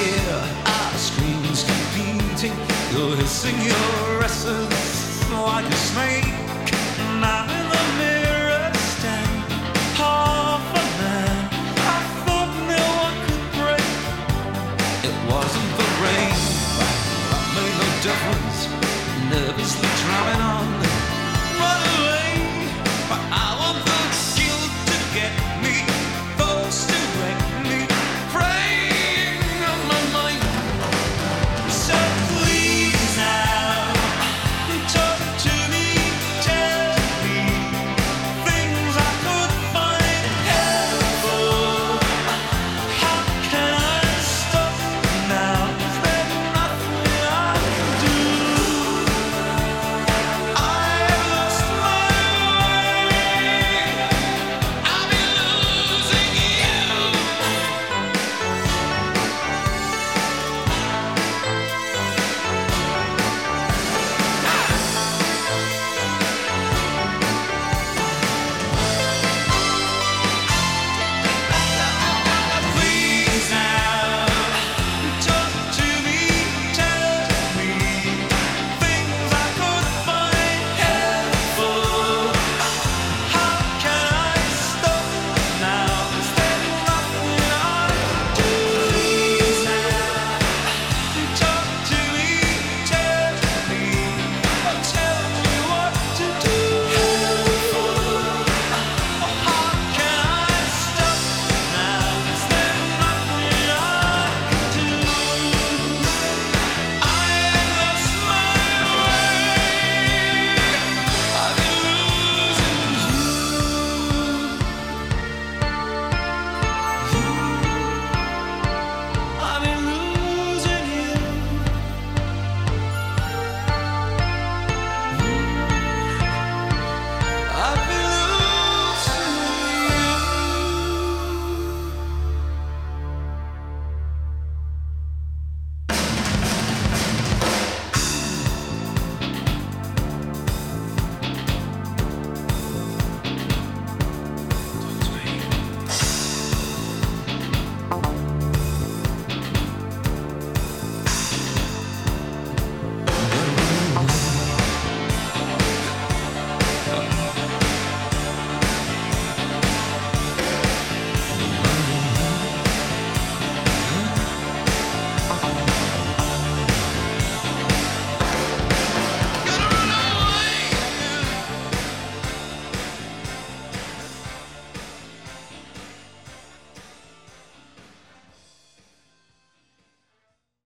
hear our screams competing. You're hissing your essence like a snake. In the mirror stand, half a man. I thought no one could break. It wasn't the rain that made difference. Nervously drumming on, running away.